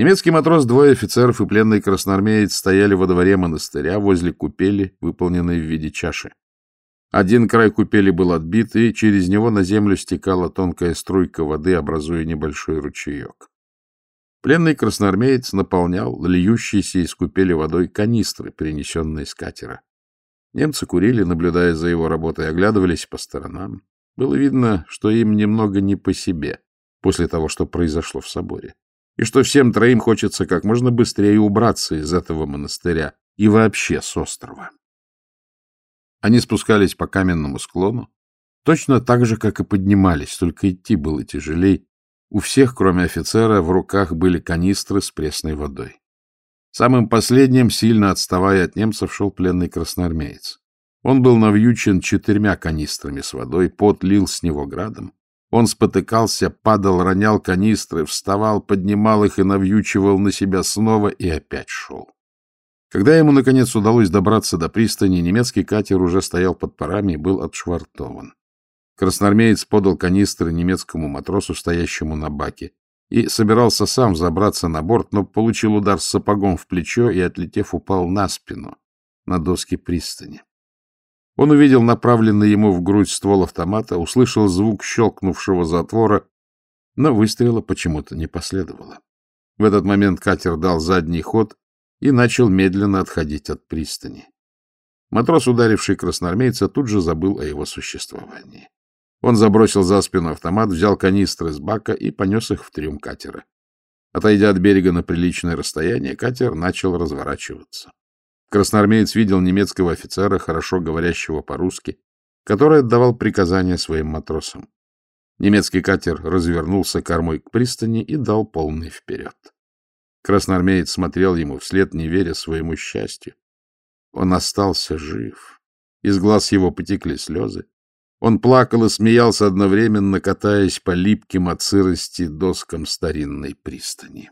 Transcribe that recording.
Немецкий матрос, двое офицеров и пленный красноармеец стояли во дворе монастыря возле купели, выполненной в виде чаши. Один край купели был отбит, и через него на землю стекала тонкая струйка воды, образуя небольшой ручеек. Пленный красноармеец наполнял льющиеся из купели водой канистры, перенесенные с катера. Немцы курили, наблюдая за его работой, оглядывались по сторонам. Было видно, что им немного не по себе после того, что произошло в соборе, и что всем троим хочется как можно быстрее убраться из этого монастыря и вообще с острова. Они спускались по каменному склону, точно так же, как и поднимались, только идти было тяжелей. У всех, кроме офицера, в руках были канистры с пресной водой. Самым последним, сильно отставая от немцев, шел пленный красноармеец. Он был навьючен четырьмя канистрами с водой, пот лил с него градом. Он спотыкался, падал, ронял канистры, вставал, поднимал их и навьючивал на себя снова и опять шел. Когда ему, наконец, удалось добраться до пристани, немецкий катер уже стоял под парами и был отшвартован. Красноармеец подал канистры немецкому матросу, стоящему на баке, и собирался сам забраться на борт, но получил удар с сапогом в плечо и, отлетев, упал на спину на доски пристани. Он увидел направленный ему в грудь ствол автомата, услышал звук щелкнувшего затвора, но выстрела почему-то не последовало. В этот момент катер дал задний ход и начал медленно отходить от пристани. Матрос, ударивший красноармейца, тут же забыл о его существовании. Он забросил за спину автомат, взял канистры с бака и понес их в трюм катера. Отойдя от берега на приличное расстояние, катер начал разворачиваться. Красноармеец видел немецкого офицера, хорошо говорящего по-русски, который отдавал приказания своим матросам. Немецкий катер развернулся кормой к пристани и дал полный вперед. Красноармеец смотрел ему вслед, не веря своему счастью. Он остался жив. Из глаз его потекли слезы. Он плакал и смеялся одновременно, катаясь по липким от сырости доскам старинной пристани.